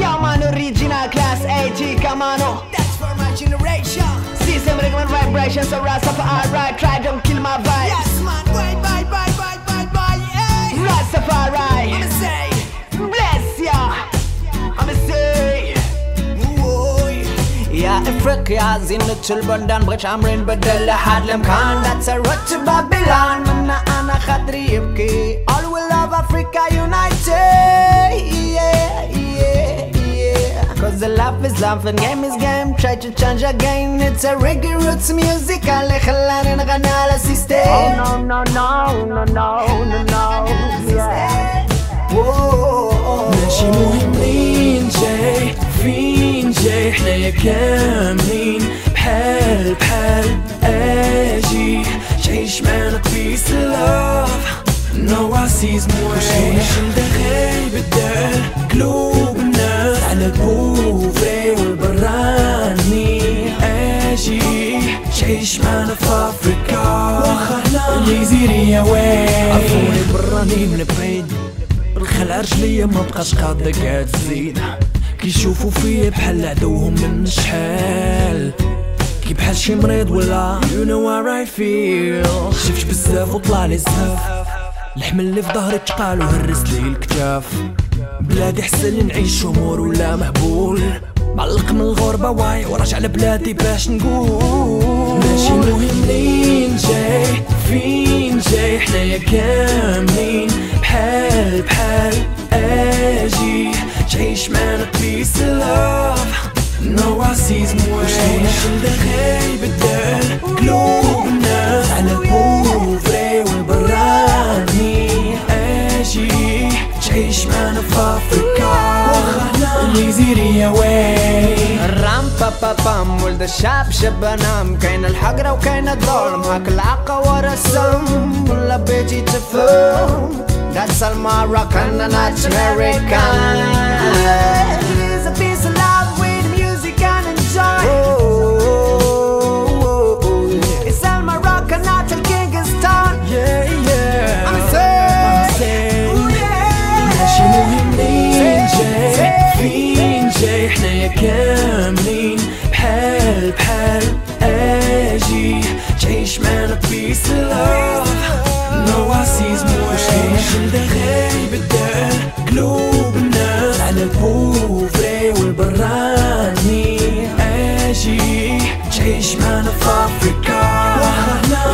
Yeah man, original class AG, come on oh. That's for my generation. System recommend vibration, so Rastafari Try don't kill my vibe Yes, man. Bye, bye, bye, bye, bye, bye. Hey. Rastafari I'ma say. Bless ya I'ma say Whoa. يا افريقيا زينة البلدان بغيت عامرين بدل لحد المكان That's a road to Babylon Cause the love is love and game is game Try to change again It's a reggae roots music اللي خلاني نغني على سيستم Oh no no no no no no no Yeah Whoa. ماشي مهم مين جاي فين جاي احنا كاملين بحال بحال اجي تعيش معانا بيس لاف نو راسيزم واش ندخل بالدار قلوب الناس على البوفي وين عرفوني براني من بعيد. بالخلع رجليا ما بقاش قاعدة قاعد تزيد كيشوفوا فيا بحال عدوهم من شحال. كي بحال شي مريض ولا you know how I feel. شفت بزاف وطلع لي زاف. الحمل اللي في ظهري تقال وهرس لي الكتاف. بلادي حسن نعيش امور ولا مهبول. معلق من الغربة واي وراجع لبلادي باش نقول. كاملين بحال بحال أجي. تعيش معانا بيس لاف نو راسيزم واش ندخل بالدار قلوب الناس على البوفري والبراني أجي. تعيش معانا في افريكا واخا نيزيريا وين؟ رام با با بام ولد الشاب شبنام كاين الحقرة وكاين الظلم. هاك العقة ورا السم That's all Moroccan and not American. Here's a piece of love with music and enjoy. It's all I'm saying, I'm saying, عزيز موي مش الداخلي بالدار قلوبنا على البوفري والبراني. أجي تعيش معنا في افريكا وحنا